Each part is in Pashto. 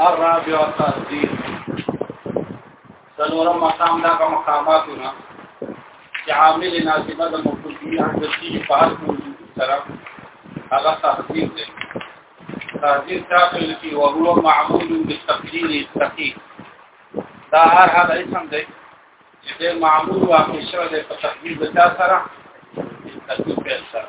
الرابع تقدیر سلورم مقام دا کوم مقاماتونه چې عامل ناسبه د مفردیه د شی په هر موجود سره هغه تقدیر دی تقدیر تاکل کی او هو معمول بالتقدیر التقی دا هر هغه اسم دی چې د معمول واقع شوی د تقدیر د سره تقدیر سره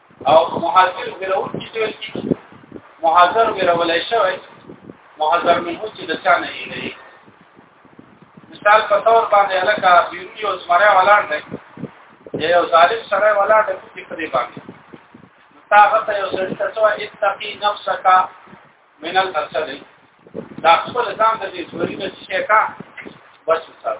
او مهاجر ویرول چې ویل کی مهاجر ویرول شوی مهاجر منه چې د چا نه دی مثال په تور باندې الکا بیوری او سمره ولاړ دی یو ظالم سره ولاړ دی چې په دې باندې طاقت یو سړی ته څو اتقی نفسک من الاسد دا خپل ځان د دې ورینه شي کا بچو سره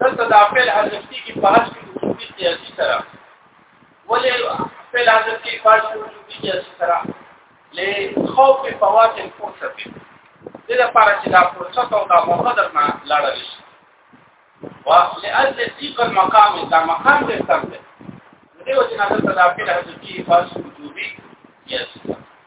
دلته د خپل حذف کیږي په حذف کې وجوبي سیاسي سره ولې خپل حذف کې په حذف وجوبي سیاسي سره له خوف فوات الفرصه د لپاره چې دا فرصت او دا موقع درنه لاړل شي ولأجل ضيق المقام دا مقام دې تم دې دې وجه نه دلته د خپل حذف کې په حذف وجوبي سیاسي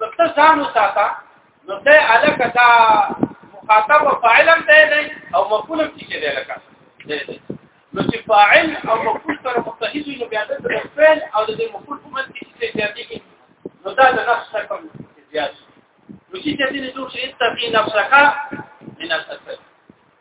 نو ته ځان وساته نو ته الکه دا مخاطب او فاعل هم دی نه او مفعول هم چې دی لکه نو چې فاعل او مفعول سره متحد وي نو بیا د فعل او د مفعول په منځ کې چې زیاتېږي نو دا د نفس څخه زیات نو چې دې دې دوه شي تفي نفسك من الفعل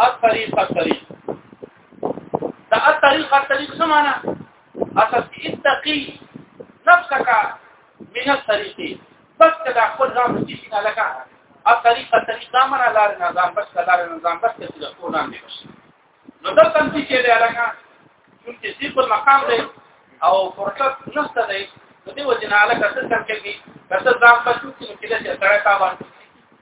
الطريق الطريق دا الطريق الطريق سمانا اصل اتقي نفسك من الطريق بس دا خپل ځان د شي نه لګا ا طریقه طریقه دا مر لار نه ځان بس لار نه ځان بس ته د کو نه دی بس نو دا تم چې دی لګا چې دې په مقام دی او فرصت نشته دی نو دې وجه نه لګا څه څنګه کې بس ځان بس چې کله چې سره تا باندې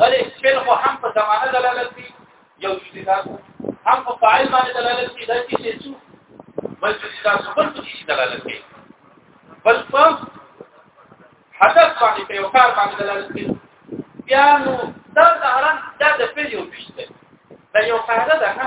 غلی فعل خو هم په زمانه دلالت کوي یو شی دا هم په فاعل باندې دلالت کوي دا چې څه بل چې دا خپل په شي دلالت کوي بل په حدث باندې په یو کار باندې دلالت کوي بیا نو دا ظاهرا دا د فعل یو شی دی دا یو قاعده ده نه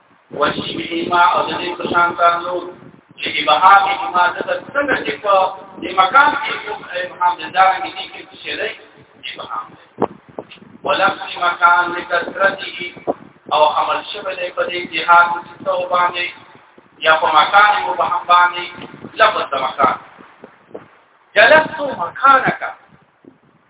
وشبهما او د دې په شان تاسو چې ابهام ما د څنګه چې په د مکان کې کوم ابهام د دارن کې کې څه شي دی ابهام ولم مکان لکثرته او عمل شوه دی په دې جهاد چې څو باندې یا په مکان او په هم باندې لفظ د مکان جلست مکانک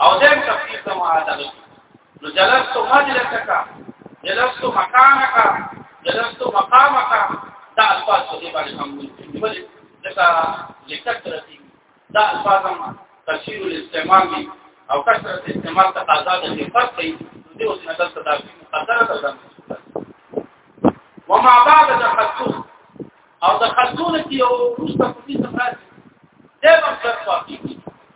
او دې تفسیر ته معادل نو جلست مجلسک جلست مکانک جلست مقامک دا الفاظ په دې باندې هم دي ولې دا لکثرت دا الفاظ هم تفسیر الاستعمال او کثرت استعمال تقاضا د خفت کوي دې اوس نه دلته دا خطر ده وما بعد تخصص او د خلقونه کې یو روسته کوي څه راځي دا به څه واقعي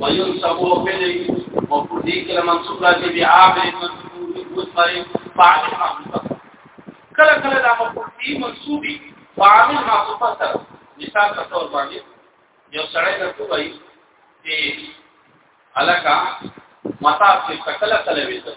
وينصب وفعل مفعول به کله منصوب راځي بیا عامل منصوب وصفه فاعل محذوف کله کله دا مفعول به منصوبي فاعل محذوف سره مثال په تور باندې یو سړی درته وایي چې الکا متا په کله کله ویته